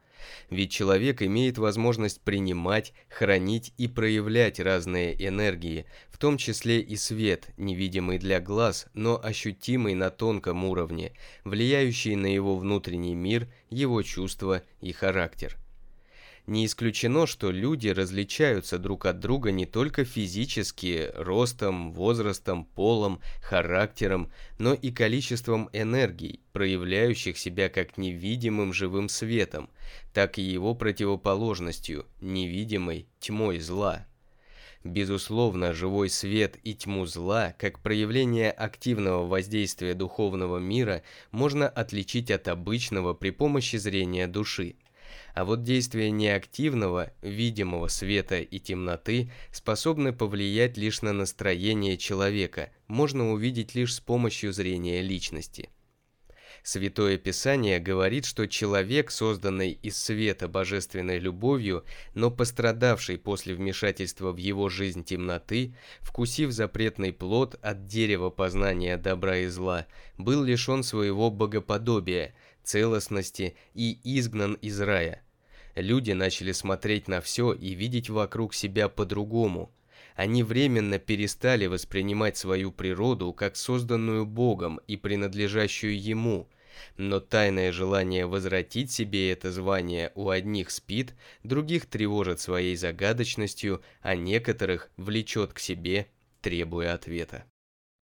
ведь человек имеет возможность принимать, хранить и проявлять разные энергии, в том числе и свет, невидимый для глаз, но ощутимый на тонком уровне, влияющий на его внутренний мир, его чувства и характер. Не исключено, что люди различаются друг от друга не только физически, ростом, возрастом, полом, характером, но и количеством энергий, проявляющих себя как невидимым живым светом, так и его противоположностью, невидимой тьмой зла. Безусловно, живой свет и тьму зла, как проявление активного воздействия духовного мира, можно отличить от обычного при помощи зрения души – а вот действия неактивного, видимого света и темноты способны повлиять лишь на настроение человека, можно увидеть лишь с помощью зрения личности. Святое Писание говорит, что человек, созданный из света божественной любовью, но пострадавший после вмешательства в его жизнь темноты, вкусив запретный плод от дерева познания добра и зла, был лишен своего богоподобия, целостности и изгнан из рая – Люди начали смотреть на все и видеть вокруг себя по-другому. Они временно перестали воспринимать свою природу как созданную Богом и принадлежащую Ему, но тайное желание возвратить себе это звание у одних спит, других тревожит своей загадочностью, а некоторых влечет к себе, требуя ответа.